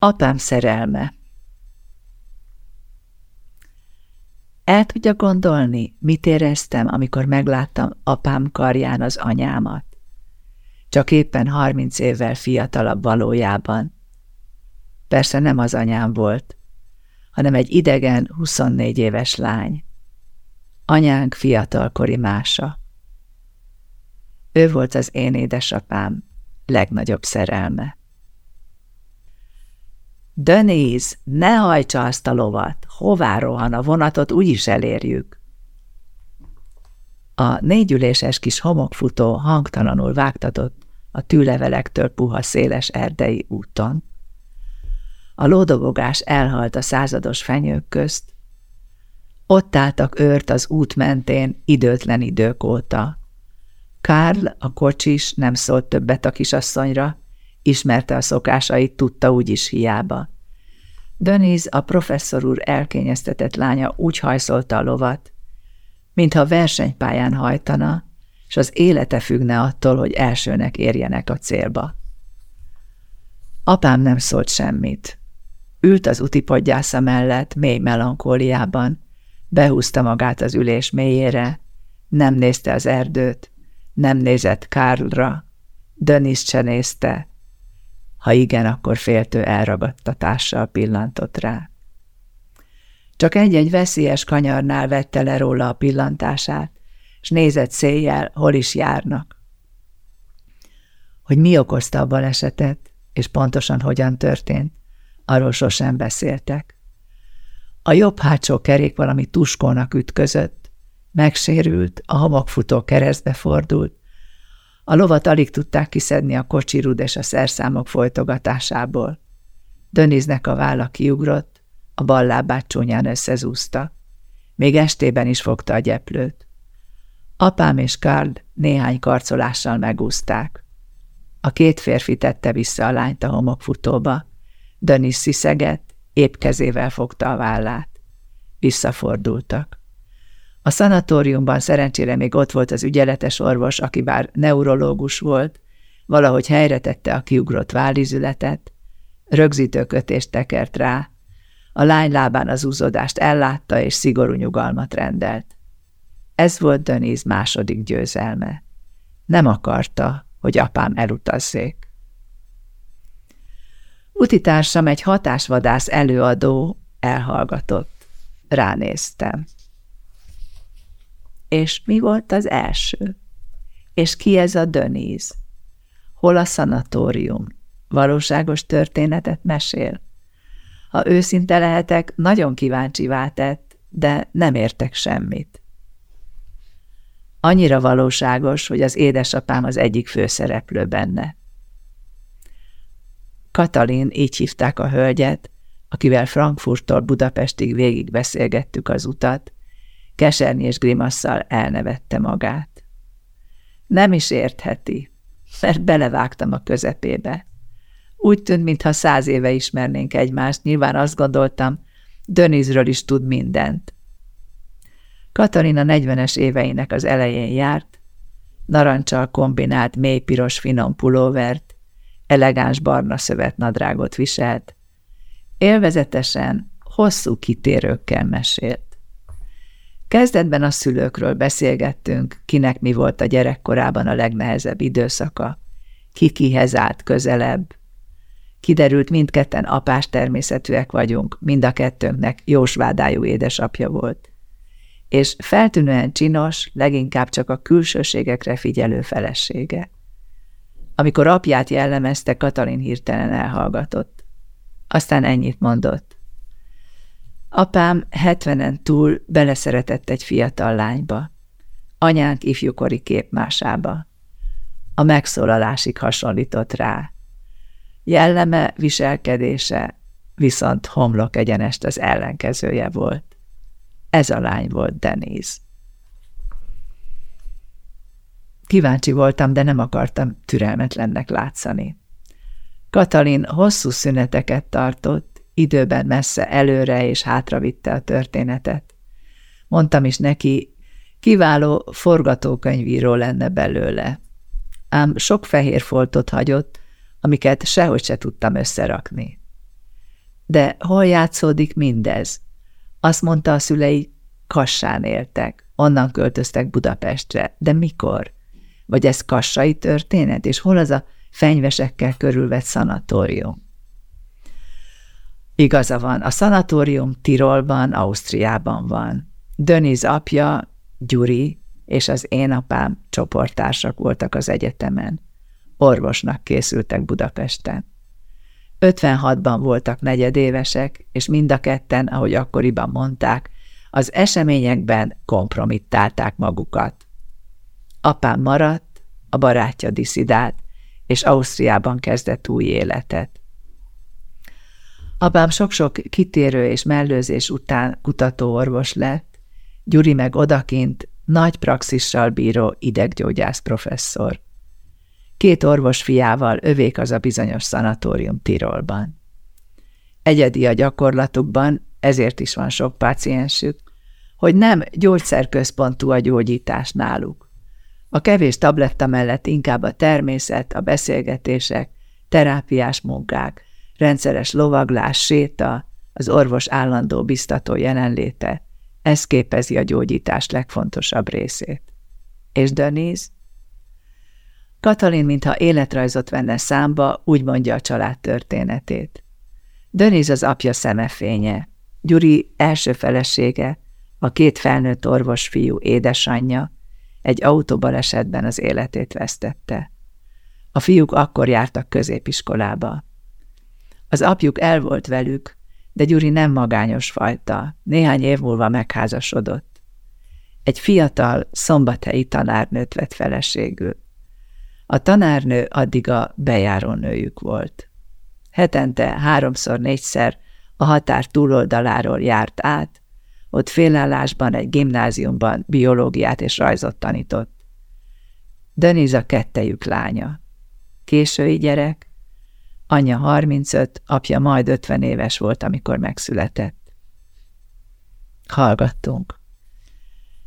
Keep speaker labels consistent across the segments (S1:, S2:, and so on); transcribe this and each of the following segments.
S1: Apám szerelme El tudja gondolni, mit éreztem, amikor megláttam apám karján az anyámat? Csak éppen harminc évvel fiatalabb valójában. Persze nem az anyám volt, hanem egy idegen, 24 éves lány. Anyánk fiatalkori mása. Ő volt az én édesapám legnagyobb szerelme. Denise, ne hajtsa azt a lovat, hová rohan a vonatot, úgyis elérjük. A négyüléses kis homokfutó hangtalanul vágtatott a tűlevelektől puha széles erdei úton. A lódobogás elhalt a százados fenyők közt. Ott álltak őrt az út mentén időtlen idők óta. Karl, a kocsis, nem szólt többet a kisasszonyra, ismerte a szokásait, tudta úgyis hiába. Denise, a professzor úr elkényeztetett lánya úgy hajszolta a lovat, mintha versenypályán hajtana, és az élete függne attól, hogy elsőnek érjenek a célba. Apám nem szólt semmit. Ült az utipodgyásza mellett, mély melankóliában, behúzta magát az ülés mélyére, nem nézte az erdőt, nem nézett Karlra, Denis se nézte, ha igen, akkor féltő elragadtatással pillantott rá. Csak egy-egy veszélyes kanyarnál vette le róla a pillantását, és nézett széjjel, hol is járnak. Hogy mi okozta a balesetet, és pontosan hogyan történt, arról sosem beszéltek. A jobb hátsó kerék valami tuskónak ütközött, megsérült, a homokfutó keresztbe fordult, a lovat alig tudták kiszedni a kocsirud és a szerszámok folytogatásából. Döniznek a válla kiugrott, a bal lábát csúnyán összezúzta. Még estében is fogta a gyeplőt. Apám és Karl néhány karcolással megúzták. A két férfi tette vissza a lányt a homokfutóba. Dönis sziszegett, épp kezével fogta a vállát. Visszafordultak. A szanatóriumban szerencsére még ott volt az ügyeletes orvos, aki bár neurológus volt, valahogy helyre tette a kiugrott vállizületet, rögzítőkötést tekert rá, a lány lábán az úzodást ellátta és szigorú nyugalmat rendelt. Ez volt Döniz második győzelme. Nem akarta, hogy apám elutazzék. Utitársam egy hatásvadász előadó elhallgatott. Ránéztem. És mi volt az első? És ki ez a Döníz? Hol a szanatórium? Valóságos történetet mesél? Ha őszinte lehetek, nagyon kíváncsivá tett, de nem értek semmit. Annyira valóságos, hogy az édesapám az egyik főszereplő benne. Katalin, így hívták a hölgyet, akivel Frankfurttól Budapestig végig beszélgettük az utat, és grimasszal elnevette magát. Nem is értheti, mert belevágtam a közepébe. Úgy tűnt, mintha száz éve ismernénk egymást, nyilván azt gondoltam, Dönizről is tud mindent. Katarina 40-es éveinek az elején járt, narancsal kombinált mélypiros finom pulóvert, elegáns barna szövetnadrágot viselt, élvezetesen, hosszú kitérőkkel mesélt. Kezdetben a szülőkről beszélgettünk, kinek mi volt a gyerekkorában a legnehezebb időszaka, ki kihez állt közelebb. Kiderült, mindketten apás természetűek vagyunk, mind a kettőnknek jósvádájú édesapja volt. És feltűnően csinos, leginkább csak a külsőségekre figyelő felesége. Amikor apját jellemezte, Katalin hirtelen elhallgatott. Aztán ennyit mondott. Apám hetvenen túl beleszeretett egy fiatal lányba, anyánk ifjúkori képmásába. A megszólalásig hasonlított rá. Jelleme, viselkedése viszont homlok egyenest az ellenkezője volt. Ez a lány volt Denise. Kíváncsi voltam, de nem akartam türelmetlennek látszani. Katalin hosszú szüneteket tartott, időben messze előre és hátra vitte a történetet. Mondtam is neki, kiváló forgatókönyvíró lenne belőle. Ám sok fehér foltot hagyott, amiket sehogy se tudtam összerakni. De hol játszódik mindez? Azt mondta a szülei, Kassán éltek, onnan költöztek Budapestre, de mikor? Vagy ez kassai történet, és hol az a fenyvesekkel körülvett szanatórium? Igaza van, a szanatórium Tirolban, Ausztriában van. Döniz apja, Gyuri, és az én apám csoporttársak voltak az egyetemen. Orvosnak készültek Budapesten. 56-ban voltak negyedévesek, és mind a ketten, ahogy akkoriban mondták, az eseményekben kompromittálták magukat. Apám maradt, a barátja diszidált, és Ausztriában kezdett új életet. Apám sok-sok kitérő és mellőzés után kutatóorvos lett, Gyuri meg odakint nagy praxissal bíró ideggyógyász professzor. Két orvos fiával övék az a bizonyos szanatórium Tirolban. Egyedi a gyakorlatukban, ezért is van sok páciensük, hogy nem gyógyszerközpontú a gyógyítás náluk. A kevés tabletta mellett inkább a természet, a beszélgetések, terápiás munkák, rendszeres lovaglás, séta, az orvos állandó biztató jelenléte, ez képezi a gyógyítás legfontosabb részét. És Denise? Katalin, mintha életrajzot venne számba, úgy mondja a család történetét. Denise az apja szemefénye, Gyuri első felesége, a két felnőtt orvos fiú édesanyja egy autóbalesetben az életét vesztette. A fiúk akkor jártak középiskolába. Az apjuk el volt velük, de Gyuri nem magányos fajta, néhány év múlva megházasodott. Egy fiatal, szombathelyi tanárnőt vett feleségül. A tanárnő addig a bejárónőjük volt. Hetente háromszor-négyszer a határ túloldaláról járt át, ott félállásban egy gimnáziumban biológiát és rajzot tanított. Deniza kettejük lánya. Késői gyerek, anyja 35, apja majd 50 éves volt, amikor megszületett. Hallgattunk.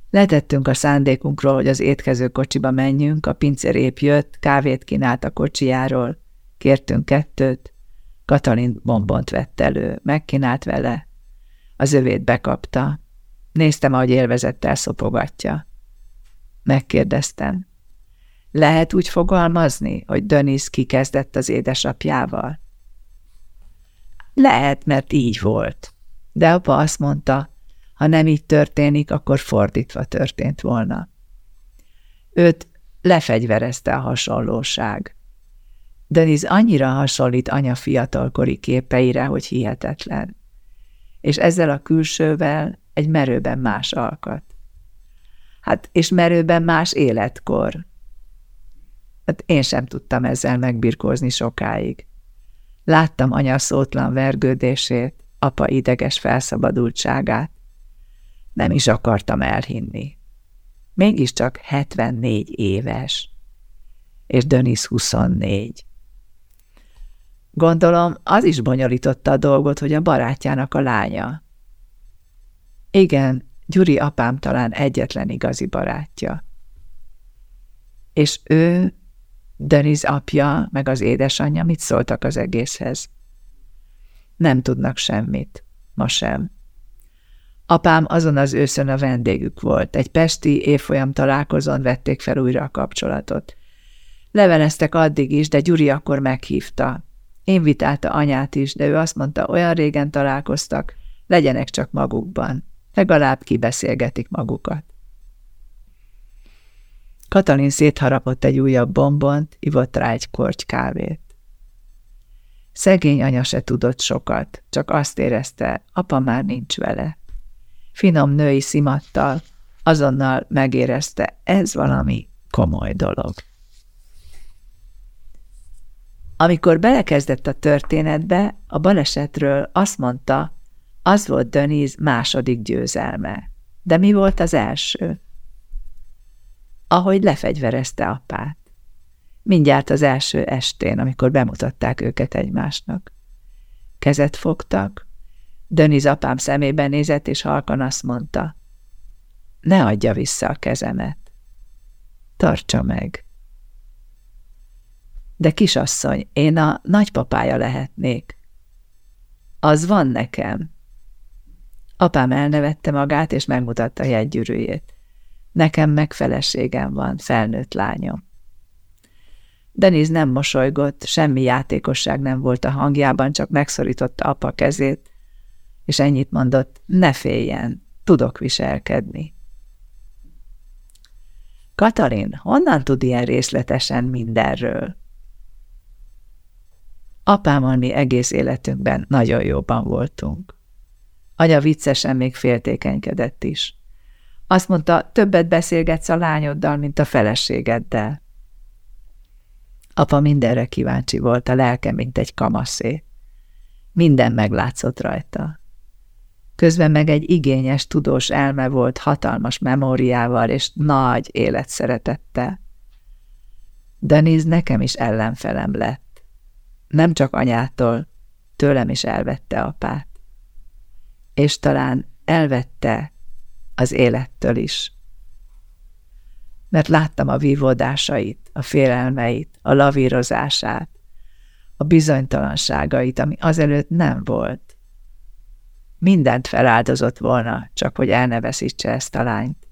S1: Letettünk a szándékunkról, hogy az étkező kocsiba menjünk, a pincér épp jött, kávét kínált a kocsijáról, kértünk kettőt, Katalin bombont vett elő, megkínált vele, az övét bekapta. Néztem, ahogy élvezettel szopogatja. Megkérdeztem. Lehet úgy fogalmazni, hogy Dönis kikezdett az édesapjával? Lehet, mert így volt. De apa azt mondta, ha nem így történik, akkor fordítva történt volna. Őt lefegyverezte a hasonlóság. Denis annyira hasonlít anya fiatalkori képeire, hogy hihetetlen és ezzel a külsővel egy merőben más alkat. Hát, és merőben más életkor. Hát én sem tudtam ezzel megbirkózni sokáig. Láttam anya szótlan vergődését, apa ideges felszabadultságát. Nem is akartam elhinni. Mégiscsak 74 éves, és Dönis 24. Gondolom, az is bonyolította a dolgot, hogy a barátjának a lánya. Igen, Gyuri apám talán egyetlen igazi barátja. És ő, Deniz apja, meg az édesanyja mit szóltak az egészhez? Nem tudnak semmit, ma sem. Apám azon az őszön a vendégük volt. Egy pesti évfolyam találkozón vették fel újra a kapcsolatot. Leveleztek addig is, de Gyuri akkor meghívta. Invitálta anyát is, de ő azt mondta, olyan régen találkoztak, legyenek csak magukban. Legalább kibeszélgetik magukat. Katalin szétharapott egy újabb bombont, ivott rá egy korty kávét. Szegény anya se tudott sokat, csak azt érezte, apa már nincs vele. Finom női szimattal azonnal megérezte, ez valami komoly dolog. Amikor belekezdett a történetbe, a balesetről azt mondta, az volt Döniz második győzelme. De mi volt az első? Ahogy lefegyverezte apát. Mindjárt az első estén, amikor bemutatták őket egymásnak. Kezet fogtak, Döniz apám szemébe nézett, és halkan azt mondta, ne adja vissza a kezemet. Tartsa meg. De kisasszony, én a nagypapája lehetnék. Az van nekem. Apám elnevette magát, és megmutatta jegygyűrűjét. Nekem meg feleségem van, felnőtt lányom. Deniz nem mosolygott, semmi játékosság nem volt a hangjában, csak megszorította apa kezét, és ennyit mondott, ne féljen, tudok viselkedni. Katalin, honnan tud ilyen részletesen mindenről? Apámmal mi egész életünkben nagyon jóban voltunk. Anya viccesen még féltékenykedett is. Azt mondta, többet beszélgetsz a lányoddal, mint a feleségeddel. Apa mindenre kíváncsi volt, a lelke, mint egy kamaszé. Minden meglátszott rajta. Közben meg egy igényes, tudós elme volt, hatalmas memóriával és nagy életszeretettel. Deniz nekem is ellenfelem lett. Nem csak anyától, tőlem is elvette apát. És talán elvette az élettől is. Mert láttam a vívódásait, a félelmeit, a lavírozását, a bizonytalanságait, ami azelőtt nem volt. Mindent feláldozott volna, csak hogy elneveszítse ezt a lányt.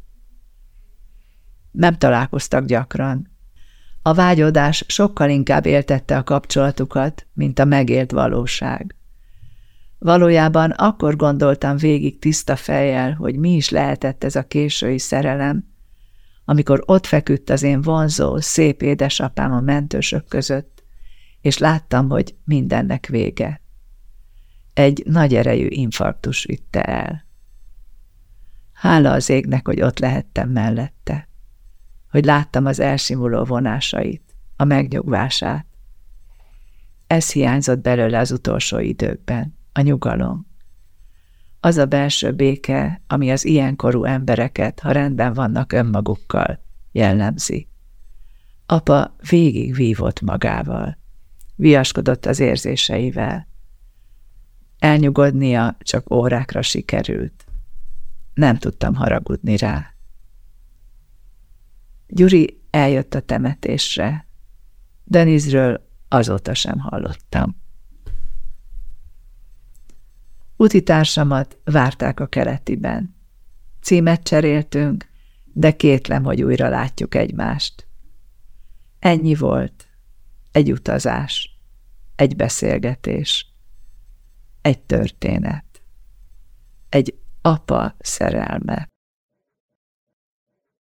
S1: Nem találkoztak gyakran. A vágyodás sokkal inkább éltette a kapcsolatukat, mint a megélt valóság. Valójában akkor gondoltam végig tiszta fejjel, hogy mi is lehetett ez a késői szerelem, amikor ott feküdt az én vonzó, szép édesapám a mentősök között, és láttam, hogy mindennek vége. Egy nagy erejű infarktus vitte el. Hála az égnek, hogy ott lehettem mellette, hogy láttam az elsimuló vonásait, a megnyugvását. Ez hiányzott belőle az utolsó időkben, a nyugalom. Az a belső béke, ami az ilyenkorú embereket, ha rendben vannak önmagukkal, jellemzi. Apa végig vívott magával, viaskodott az érzéseivel, Elnyugodnia csak órákra sikerült. Nem tudtam haragudni rá. Gyuri eljött a temetésre. Denizről azóta sem hallottam. Utitársamat várták a keletiben. Címet cseréltünk, de kétlem, hogy újra látjuk egymást. Ennyi volt. Egy utazás. Egy beszélgetés egy történet, egy apa szerelme.